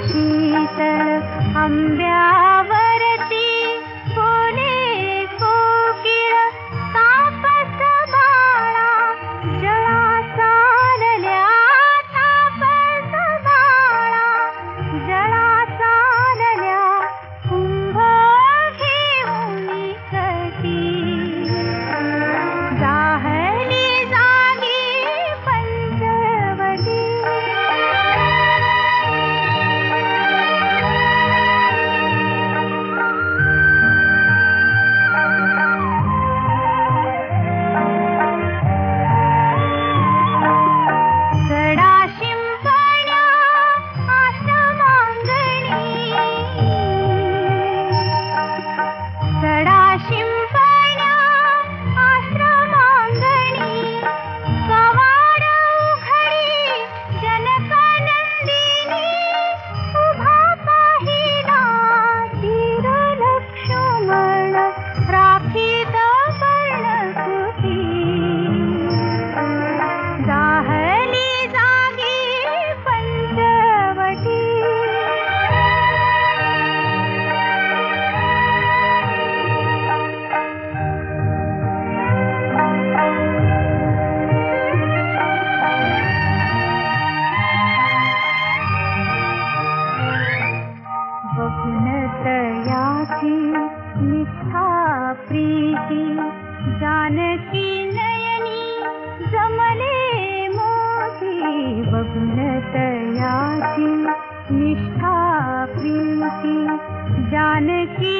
शीत अम्ब्या तयाची निष्ठा प्रीती जानकी